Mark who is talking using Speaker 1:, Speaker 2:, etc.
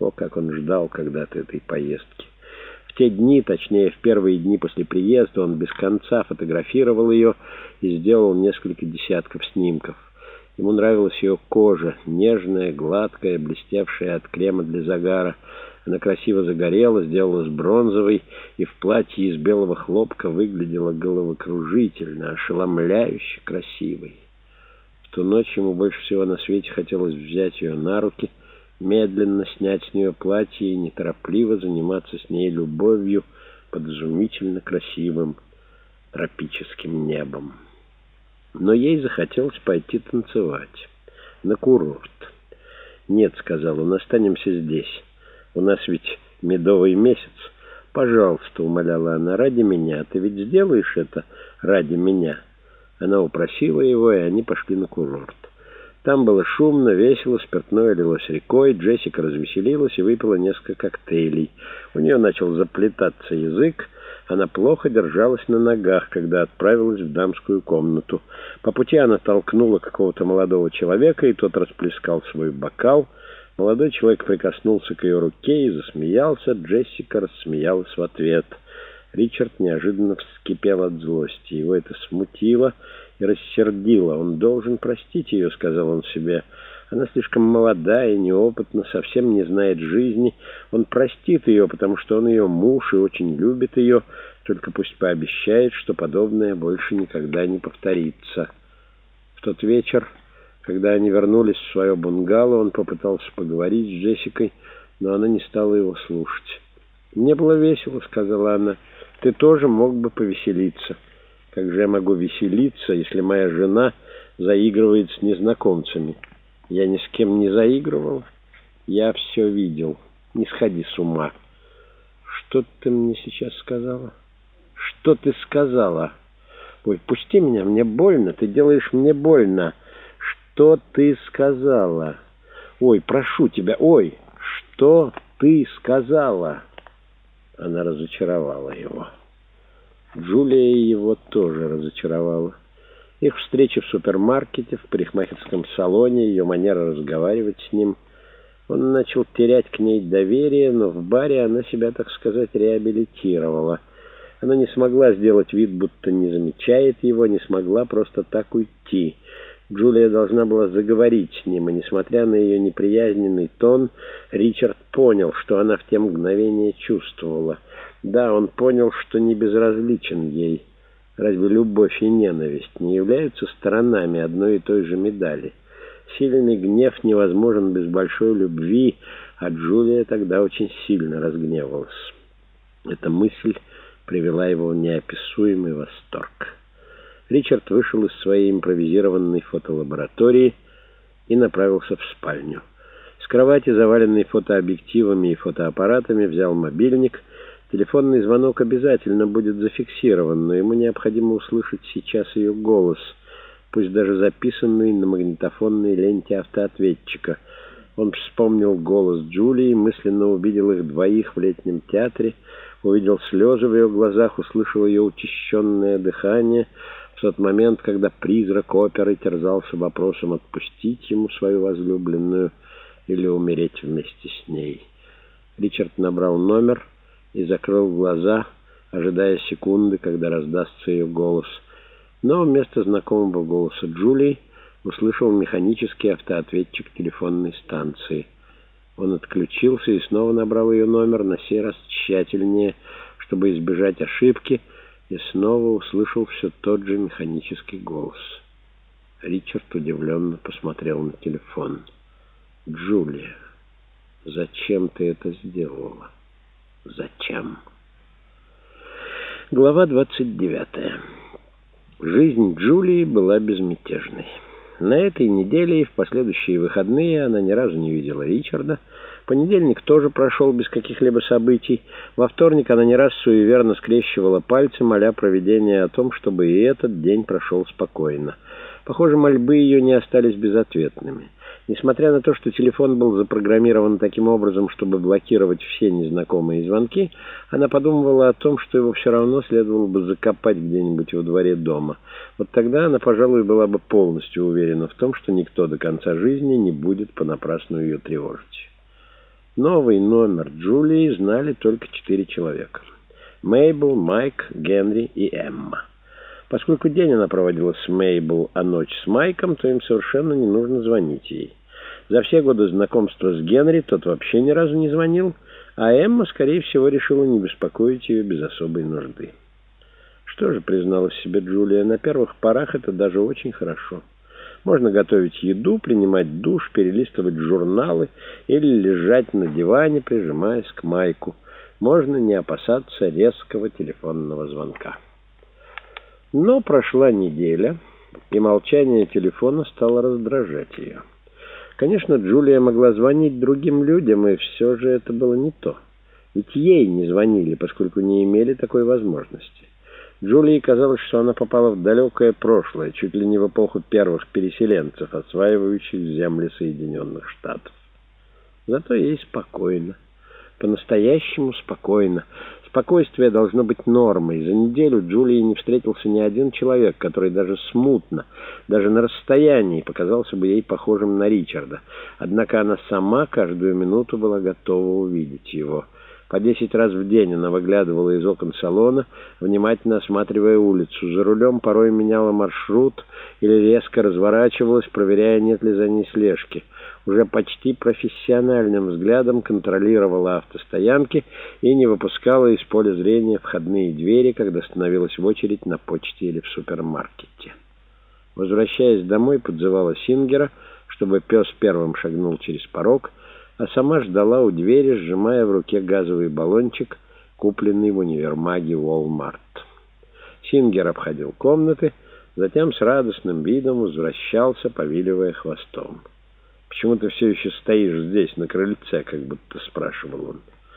Speaker 1: О, как он ждал когда-то этой поездки. В те дни, точнее, в первые дни после приезда, он без конца фотографировал ее и сделал несколько десятков снимков. Ему нравилась ее кожа, нежная, гладкая, блестевшая от крема для загара. Она красиво загорела, сделалась бронзовой и в платье из белого хлопка выглядела головокружительно, ошеломляюще красивой. В ту ночь ему больше всего на свете хотелось взять ее на руки, медленно снять с нее платье и неторопливо заниматься с ней любовью под изумительно красивым тропическим небом. Но ей захотелось пойти танцевать на курорт. «Нет», — сказал он, — «останемся здесь. У нас ведь медовый месяц. Пожалуйста», — умоляла она, — «ради меня. Ты ведь сделаешь это ради меня?» Она упросила его, и они пошли на курорт. Там было шумно, весело, спиртное лилось рекой, Джессика развеселилась и выпила несколько коктейлей. У нее начал заплетаться язык, она плохо держалась на ногах, когда отправилась в дамскую комнату. По пути она толкнула какого-то молодого человека, и тот расплескал свой бокал. Молодой человек прикоснулся к ее руке и засмеялся. Джессика рассмеялась в ответ — Ричард неожиданно вскипел от злости. Его это смутило и рассердило. «Он должен простить ее», — сказал он себе. «Она слишком молода и неопытна, совсем не знает жизни. Он простит ее, потому что он ее муж и очень любит ее, только пусть пообещает, что подобное больше никогда не повторится». В тот вечер, когда они вернулись в свое бунгало, он попытался поговорить с Джессикой, но она не стала его слушать. «Мне было весело», — сказала она. Ты тоже мог бы повеселиться. Как же я могу веселиться, если моя жена заигрывает с незнакомцами? Я ни с кем не заигрывал. Я все видел. Не сходи с ума. Что ты мне сейчас сказала? Что ты сказала? Ой, пусти меня, мне больно. Ты делаешь мне больно. Что ты сказала? Ой, прошу тебя. Ой, что ты сказала? Она разочаровала его. Джулия его тоже разочаровала. Их встреча в супермаркете, в парикмахерском салоне, ее манера разговаривать с ним. Он начал терять к ней доверие, но в баре она себя, так сказать, реабилитировала. Она не смогла сделать вид, будто не замечает его, не смогла просто так уйти. Джулия должна была заговорить с ним, и, несмотря на ее неприязненный тон, Ричард понял, что она в те мгновения чувствовала. Да, он понял, что не безразличен ей. Разве любовь и ненависть не являются сторонами одной и той же медали? Сильный гнев невозможен без большой любви, а Джулия тогда очень сильно разгневалась. Эта мысль привела его в неописуемый восторг. Ричард вышел из своей импровизированной фотолаборатории и направился в спальню. С кровати, заваленной фотообъективами и фотоаппаратами, взял мобильник. Телефонный звонок обязательно будет зафиксирован, но ему необходимо услышать сейчас ее голос, пусть даже записанный на магнитофонной ленте автоответчика. Он вспомнил голос Джулии, мысленно увидел их двоих в летнем театре, увидел слезы в ее глазах, услышал ее учащенное дыхание — в тот момент, когда призрак оперы терзался вопросом отпустить ему свою возлюбленную или умереть вместе с ней. Ричард набрал номер и закрыл глаза, ожидая секунды, когда раздастся ее голос. Но вместо знакомого голоса Джулии услышал механический автоответчик телефонной станции. Он отключился и снова набрал ее номер, на сей раз тщательнее, чтобы избежать ошибки — и снова услышал все тот же механический голос. Ричард удивленно посмотрел на телефон. «Джулия, зачем ты это сделала? Зачем?» Глава 29. Жизнь Джулии была безмятежной. На этой неделе и в последующие выходные она ни разу не видела Ричарда, Понедельник тоже прошел без каких-либо событий. Во вторник она не раз суеверно скрещивала пальцы, моля проведения о том, чтобы и этот день прошел спокойно. Похоже, мольбы ее не остались безответными. Несмотря на то, что телефон был запрограммирован таким образом, чтобы блокировать все незнакомые звонки, она подумывала о том, что его все равно следовало бы закопать где-нибудь во дворе дома. Вот тогда она, пожалуй, была бы полностью уверена в том, что никто до конца жизни не будет понапрасну ее тревожить. Новый номер Джулии знали только четыре человека. Мейбл, Майк, Генри и Эмма. Поскольку день она проводила с Мейбл, а ночь с Майком, то им совершенно не нужно звонить ей. За все годы знакомства с Генри тот вообще ни разу не звонил, а Эмма, скорее всего, решила не беспокоить ее без особой нужды. Что же, призналась себе Джулия, на первых порах это даже очень хорошо. Можно готовить еду, принимать душ, перелистывать журналы или лежать на диване, прижимаясь к майку. Можно не опасаться резкого телефонного звонка. Но прошла неделя, и молчание телефона стало раздражать ее. Конечно, Джулия могла звонить другим людям, и все же это было не то. Ведь ей не звонили, поскольку не имели такой возможности. Джулии казалось, что она попала в далекое прошлое, чуть ли не в эпоху первых переселенцев, осваивающих земли Соединенных Штатов. Зато ей спокойно, по-настоящему спокойно. Спокойствие должно быть нормой. За неделю Джулии не встретился ни один человек, который даже смутно, даже на расстоянии показался бы ей похожим на Ричарда. Однако она сама каждую минуту была готова увидеть его. По десять раз в день она выглядывала из окон салона, внимательно осматривая улицу. За рулем порой меняла маршрут или резко разворачивалась, проверяя, нет ли за ней слежки. Уже почти профессиональным взглядом контролировала автостоянки и не выпускала из поля зрения входные двери, когда становилась в очередь на почте или в супермаркете. Возвращаясь домой, подзывала Сингера, чтобы пес первым шагнул через порог — а сама ждала у двери, сжимая в руке газовый баллончик, купленный в универмаге Walmart. Сингер обходил комнаты, затем с радостным видом возвращался, повиливая хвостом. «Почему ты все еще стоишь здесь, на крыльце?» — как будто спрашивал он.